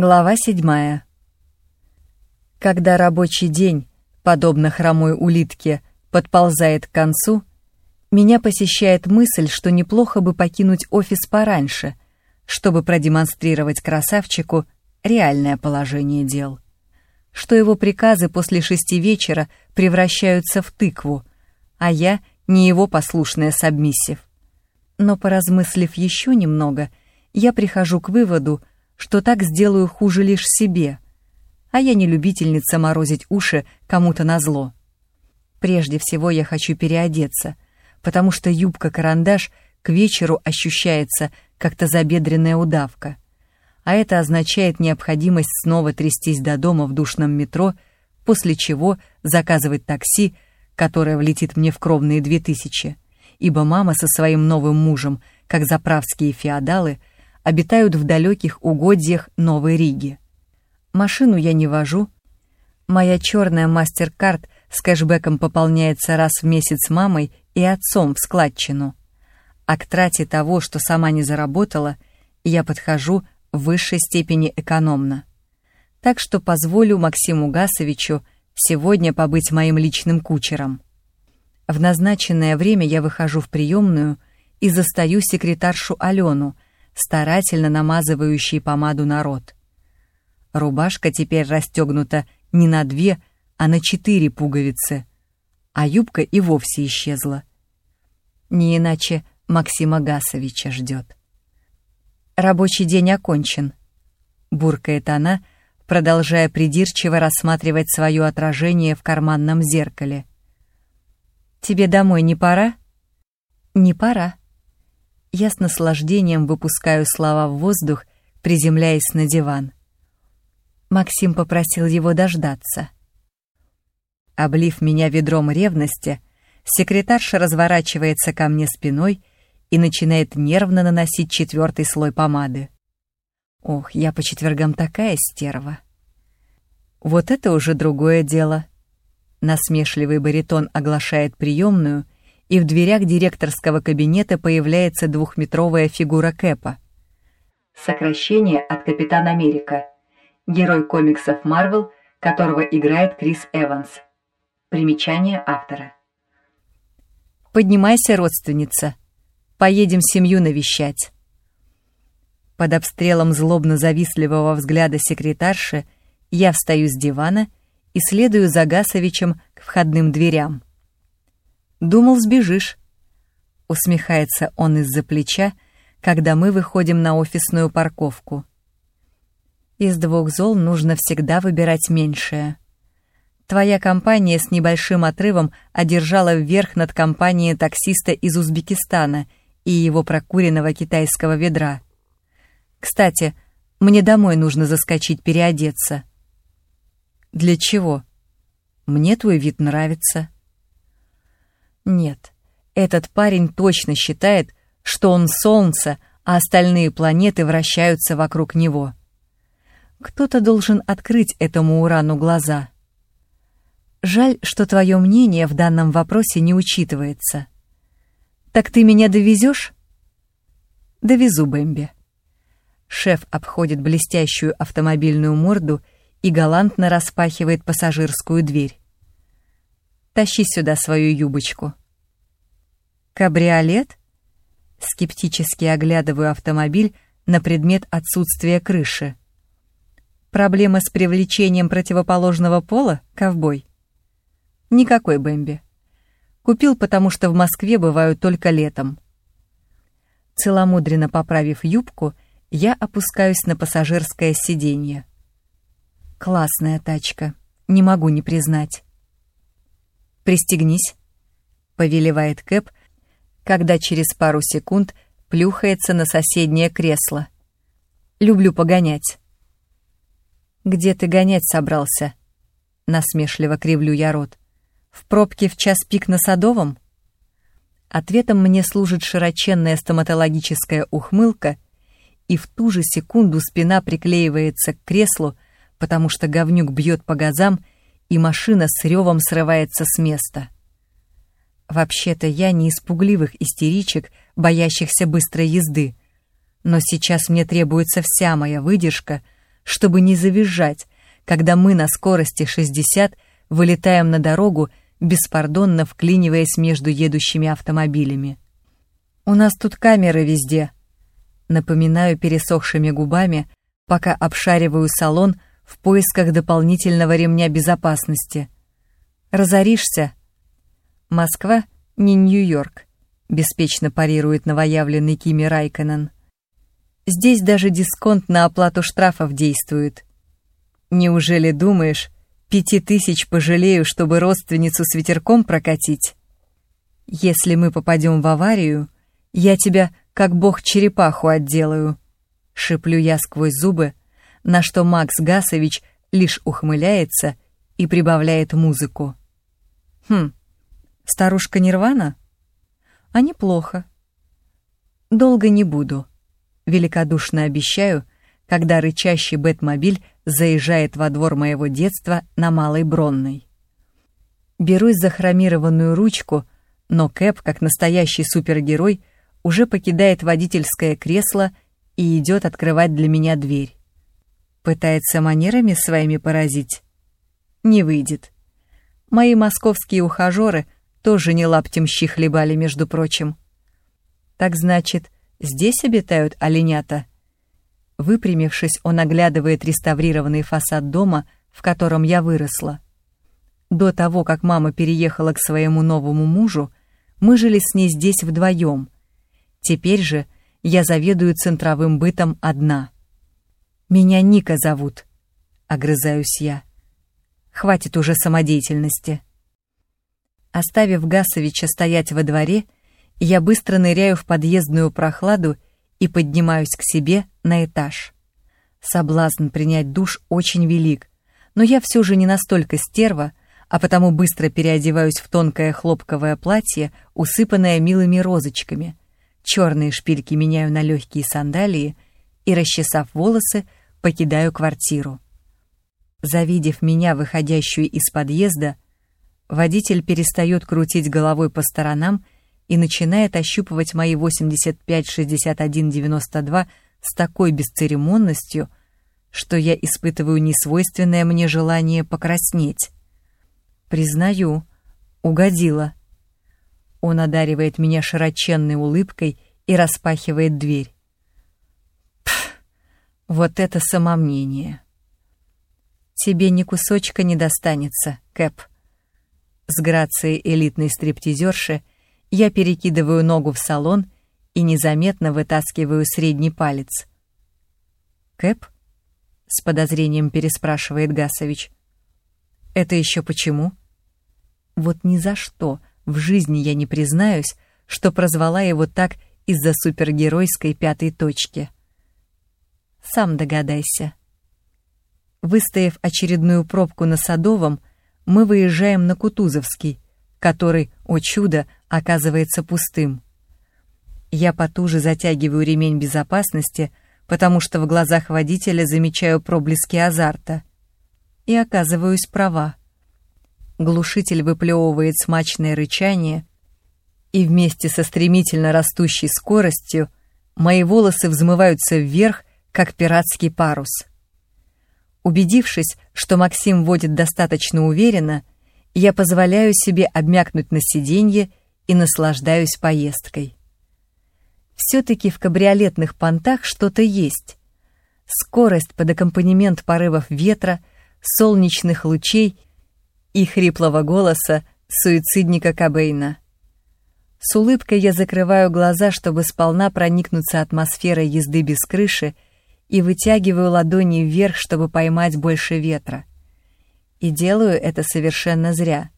Глава седьмая. Когда рабочий день, подобно хромой улитке, подползает к концу, меня посещает мысль, что неплохо бы покинуть офис пораньше, чтобы продемонстрировать красавчику реальное положение дел. Что его приказы после шести вечера превращаются в тыкву, а я не его послушная сабмиссив. Но поразмыслив еще немного, я прихожу к выводу, что так сделаю хуже лишь себе, а я не любительница морозить уши кому-то назло. Прежде всего я хочу переодеться, потому что юбка-карандаш к вечеру ощущается как-то забедренная удавка, а это означает необходимость снова трястись до дома в душном метро, после чего заказывать такси, которое влетит мне в кровные две тысячи, ибо мама со своим новым мужем, как заправские феодалы, обитают в далеких угодьях Новой Риги. Машину я не вожу. Моя черная мастер-карт с кэшбэком пополняется раз в месяц мамой и отцом в складчину. А к трате того, что сама не заработала, я подхожу в высшей степени экономно. Так что позволю Максиму Гасовичу сегодня побыть моим личным кучером. В назначенное время я выхожу в приемную и застаю секретаршу Алену, старательно намазывающий помаду народ. Рубашка теперь расстегнута не на две, а на четыре пуговицы, а юбка и вовсе исчезла. Не иначе Максима Гасовича ждет. «Рабочий день окончен», — буркает она, продолжая придирчиво рассматривать свое отражение в карманном зеркале. «Тебе домой не пора?» «Не пора», я с наслаждением выпускаю слова в воздух, приземляясь на диван. Максим попросил его дождаться. Облив меня ведром ревности, секретарша разворачивается ко мне спиной и начинает нервно наносить четвертый слой помады. Ох, я по четвергам такая стерва. Вот это уже другое дело. Насмешливый баритон оглашает приемную — и в дверях директорского кабинета появляется двухметровая фигура Кэпа. Сокращение от Капитан Америка. Герой комиксов Марвел, которого играет Крис Эванс. Примечание автора. «Поднимайся, родственница. Поедем семью навещать». Под обстрелом злобно-завистливого взгляда секретарши я встаю с дивана и следую за Гасовичем к входным дверям. Думал, сбежишь. Усмехается он из-за плеча, когда мы выходим на офисную парковку. Из двух зол нужно всегда выбирать меньшее. Твоя компания с небольшим отрывом одержала вверх над компанией таксиста из Узбекистана и его прокуренного китайского ведра. Кстати, мне домой нужно заскочить переодеться. Для чего? Мне твой вид нравится. Нет, этот парень точно считает, что он Солнце, а остальные планеты вращаются вокруг него. Кто-то должен открыть этому Урану глаза. Жаль, что твое мнение в данном вопросе не учитывается. Так ты меня довезешь? Довезу, Бэмби. Шеф обходит блестящую автомобильную морду и галантно распахивает пассажирскую дверь. Тащи сюда свою юбочку. Кабриолет? Скептически оглядываю автомобиль на предмет отсутствия крыши. Проблема с привлечением противоположного пола, ковбой? Никакой Бэмби. Купил, потому что в Москве бываю только летом. Целомудренно поправив юбку, я опускаюсь на пассажирское сиденье. Классная тачка, не могу не признать. «Пристегнись», — повелевает Кэп, когда через пару секунд плюхается на соседнее кресло. «Люблю погонять». «Где ты гонять собрался?» — насмешливо кривлю я рот. «В пробке в час пик на Садовом?» Ответом мне служит широченная стоматологическая ухмылка, и в ту же секунду спина приклеивается к креслу, потому что говнюк бьет по газам, и машина с ревом срывается с места. Вообще-то я не из пугливых истеричек, боящихся быстрой езды, но сейчас мне требуется вся моя выдержка, чтобы не завизжать, когда мы на скорости 60 вылетаем на дорогу, беспардонно вклиниваясь между едущими автомобилями. «У нас тут камеры везде», — напоминаю пересохшими губами, пока обшариваю салон в поисках дополнительного ремня безопасности. «Разоришься?» «Москва не Нью-Йорк», — беспечно парирует новоявленный Кими Райконен. «Здесь даже дисконт на оплату штрафов действует. Неужели думаешь, пяти тысяч пожалею, чтобы родственницу с ветерком прокатить? Если мы попадем в аварию, я тебя как бог черепаху отделаю», — шиплю я сквозь зубы, на что Макс Гасович лишь ухмыляется и прибавляет музыку. «Хм, старушка Нирвана?» «А неплохо». «Долго не буду», — великодушно обещаю, когда рычащий Бэтмобиль заезжает во двор моего детства на Малой Бронной. Берусь за хромированную ручку, но Кэп, как настоящий супергерой, уже покидает водительское кресло и идет открывать для меня дверь. Пытается манерами своими поразить? Не выйдет. Мои московские ухажеры тоже не лаптем щи хлебали, между прочим. Так значит, здесь обитают оленята? Выпрямившись, он оглядывает реставрированный фасад дома, в котором я выросла. До того, как мама переехала к своему новому мужу, мы жили с ней здесь вдвоем. Теперь же я заведую центровым бытом одна. «Меня Ника зовут», — огрызаюсь я. «Хватит уже самодеятельности». Оставив Гасовича стоять во дворе, я быстро ныряю в подъездную прохладу и поднимаюсь к себе на этаж. Соблазн принять душ очень велик, но я все же не настолько стерва, а потому быстро переодеваюсь в тонкое хлопковое платье, усыпанное милыми розочками. Черные шпильки меняю на легкие сандалии и, расчесав волосы, покидаю квартиру. Завидев меня, выходящую из подъезда, водитель перестает крутить головой по сторонам и начинает ощупывать мои 85-61-92 с такой бесцеремонностью, что я испытываю несвойственное мне желание покраснеть. Признаю, угодила. Он одаривает меня широченной улыбкой и распахивает дверь. Пф, вот это самомнение. Тебе ни кусочка не достанется, Кэп. С грацией элитной стриптизерши я перекидываю ногу в салон и незаметно вытаскиваю средний палец. «Кэп?» — с подозрением переспрашивает Гасович. «Это еще почему?» «Вот ни за что в жизни я не признаюсь, что прозвала его так из-за супергеройской пятой точки. Сам догадайся». Выстояв очередную пробку на Садовом, мы выезжаем на Кутузовский, который, о чудо, оказывается пустым. Я потуже затягиваю ремень безопасности, потому что в глазах водителя замечаю проблески азарта. И оказываюсь права. Глушитель выплевывает смачное рычание, и вместе со стремительно растущей скоростью мои волосы взмываются вверх, как пиратский парус. Убедившись, что Максим водит достаточно уверенно, я позволяю себе обмякнуть на сиденье и наслаждаюсь поездкой. Все-таки в кабриолетных понтах что-то есть. Скорость под аккомпанемент порывов ветра, солнечных лучей и хриплого голоса суицидника Кобейна. С улыбкой я закрываю глаза, чтобы сполна проникнуться атмосферой езды без крыши и вытягиваю ладони вверх, чтобы поймать больше ветра. И делаю это совершенно зря,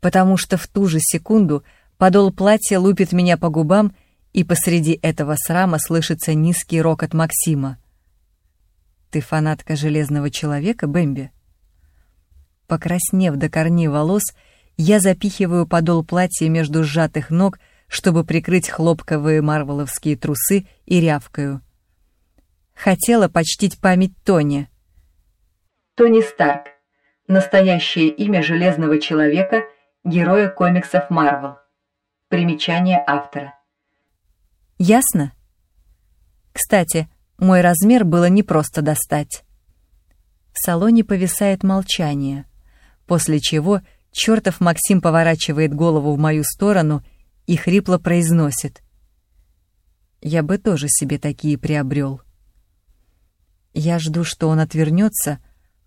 потому что в ту же секунду подол платья лупит меня по губам, и посреди этого срама слышится низкий рокот Максима. «Ты фанатка Железного Человека, Бэмби?» Покраснев до корней волос, я запихиваю подол платья между сжатых ног, чтобы прикрыть хлопковые марвеловские трусы и рявкаю. Хотела почтить память Тони. Тони Старк. Настоящее имя Железного Человека, героя комиксов Марвел. Примечание автора. Ясно? Кстати, мой размер было непросто достать. В салоне повисает молчание, после чего чертов Максим поворачивает голову в мою сторону и хрипло произносит. «Я бы тоже себе такие приобрел». Я жду, что он отвернется,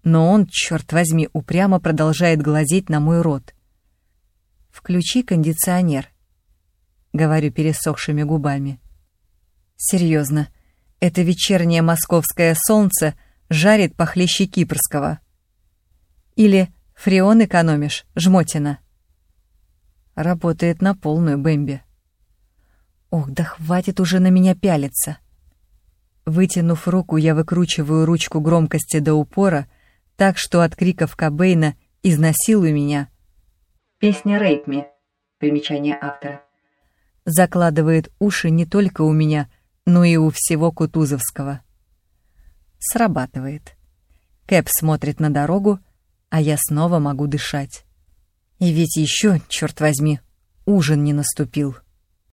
но он, черт возьми, упрямо продолжает глазеть на мой рот. «Включи кондиционер», — говорю пересохшими губами. «Серьезно, это вечернее московское солнце жарит похлеще кипрского». Или «Фреон экономишь, жмотина». Работает на полную, Бэмби. Ох, да хватит уже на меня пялиться. Вытянув руку, я выкручиваю ручку громкости до упора, так что от криков Кобейна «Изнасилуй меня!» Песня «Рейп примечание автора. Закладывает уши не только у меня, но и у всего Кутузовского. Срабатывает. Кэп смотрит на дорогу, а я снова могу дышать. И ведь еще, черт возьми, ужин не наступил.